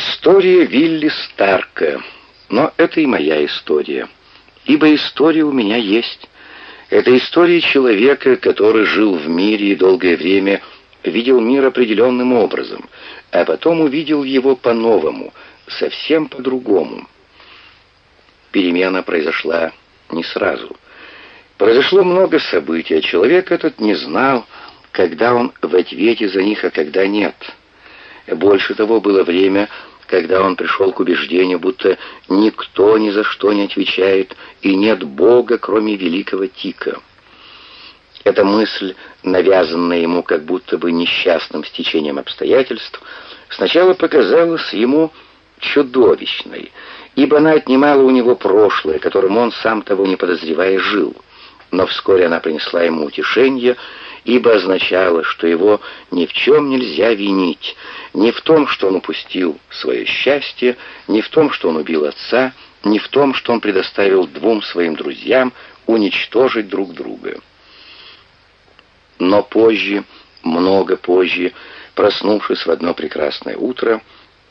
История Вилли Старка. Но это и моя история. Ибо история у меня есть. Это история человека, который жил в мире и долгое время видел мир определенным образом, а потом увидел его по-новому, совсем по-другому. Перемена произошла не сразу. Произошло много событий, а человек этот не знал, когда он в ответе за них, а когда нет. Больше того, было время, когда он пришел к убеждению, будто никто ни за что не отвечает, и нет Бога, кроме великого Тика. Эта мысль, навязанная ему как будто бы несчастным стечением обстоятельств, сначала показалась ему чудовищной, ибо она отнимала у него прошлое, которым он, сам того не подозревая, жил. Но вскоре она принесла ему утешение, ибо означало, что его ни в чем нельзя винить, ни в том, что он упустил свое счастье, ни в том, что он убил отца, ни в том, что он предоставил двум своим друзьям уничтожить друг друга. Но позже, много позже, проснувшись в одно прекрасное утро,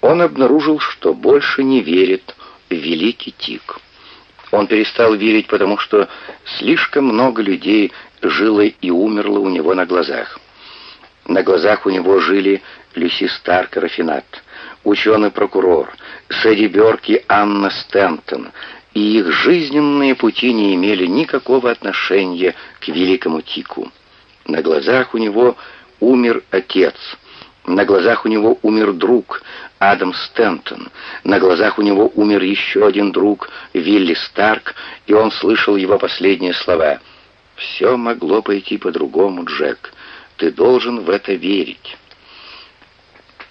он обнаружил, что больше не верит в великий Тик. Он перестал верить, потому что слишком много людей жило и умерло у него на глазах. На глазах у него жили Люси Старк и Рафинат, ученый-прокурор, Сэдди Бёрк и Анна Стэнтон, и их жизненные пути не имели никакого отношения к великому Тику. На глазах у него умер отец, на глазах у него умер друг, Адам Стентон. На глазах у него умер еще один друг, Вилли Старк, и он слышал его последние слова. «Все могло пойти по-другому, Джек. Ты должен в это верить».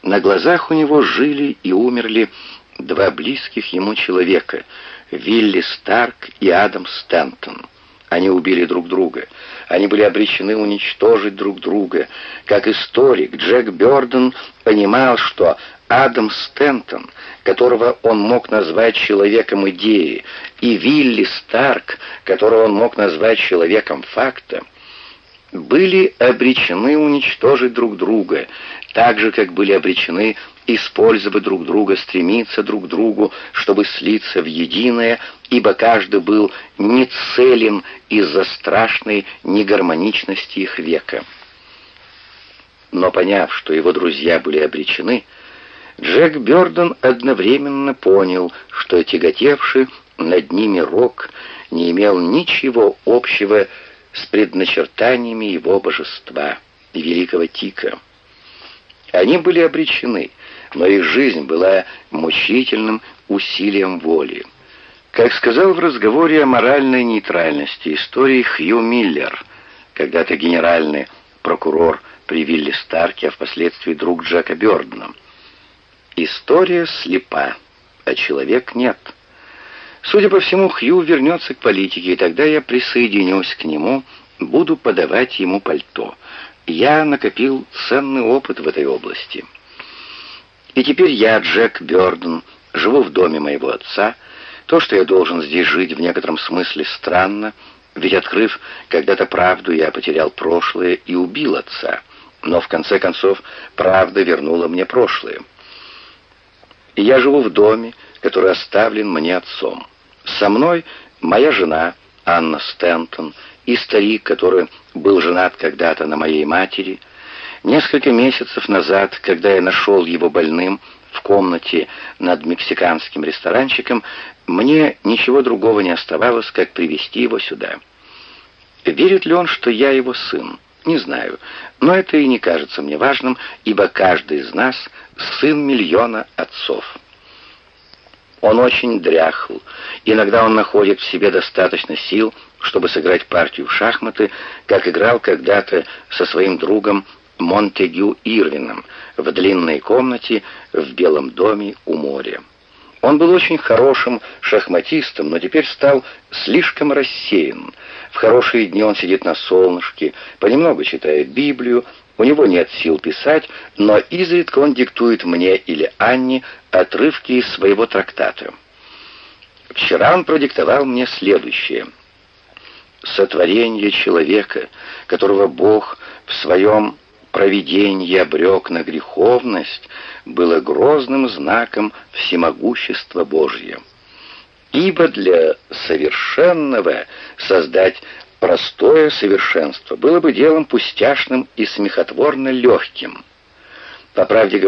На глазах у него жили и умерли два близких ему человека — Вилли Старк и Адам Стентон. Они убили друг друга. Они были обречены уничтожить друг друга. Как историк, Джек Бёрден понимал, что Адам Стентон, которого он мог назвать человеком идеи, и Вилли Старк, которого он мог назвать человеком факта, были обречены уничтожить друг друга, так же, как были обречены использовать друг друга, стремиться друг к другу, чтобы слиться в единое, ибо каждый был нецелен из-за страшной негармоничности их века. Но поняв, что его друзья были обречены, Джек Бёрден одновременно понял, что тяготевший над ними рок не имел ничего общего с предначертаниями его божества, великого Тика. Они были обречены, но их жизнь была мучительным усилием воли. Как сказал в разговоре о моральной нейтральности истории Хью Миллер, когда-то генеральный прокурор при Вилле Старке, а впоследствии друг Джека Бёрдена, «История слепа, а человек нет». Судя по всему, Хью вернется к политике, и тогда я присоединюсь к нему, буду подавать ему пальто. Я накопил ценный опыт в этой области. И теперь я, Джек Бёрден, живу в доме моего отца. То, что я должен здесь жить, в некотором смысле странно, ведь, открыв когда-то правду, я потерял прошлое и убил отца. Но, в конце концов, правда вернула мне прошлое. Я живу в доме, который оставлен мне отцом. Со мной моя жена Анна Стентон и старик, который был женат когда-то на моей матери. Несколько месяцев назад, когда я нашел его больным в комнате над мексиканским ресторанчиком, мне ничего другого не оставалось, как привести его сюда. Верит ли он, что я его сын? Не знаю, но это и не кажется мне важным, ибо каждый из нас сын миллиона отцов. Он очень дряхл. Иногда он находит в себе достаточно сил, чтобы сыграть партию в шахматы, как играл когда-то со своим другом Монтегю Ирвином в длинной комнате в Белом доме у моря. Он был очень хорошим шахматистом, но теперь стал слишком рассеян. В хорошие дни он сидит на солнышке, понемногу читает Библию, у него нет сил писать, но изредка он диктует мне или Анне отрывки из своего трактата. Вчера он продиктовал мне следующее. «Сотворение человека, которого Бог в своем провидение обрек на греховность, было грозным знаком всемогущества Божьего. Ибо для совершенного создать простое совершенство было бы делом пустяшным и смехотворно легким. По правде говоря,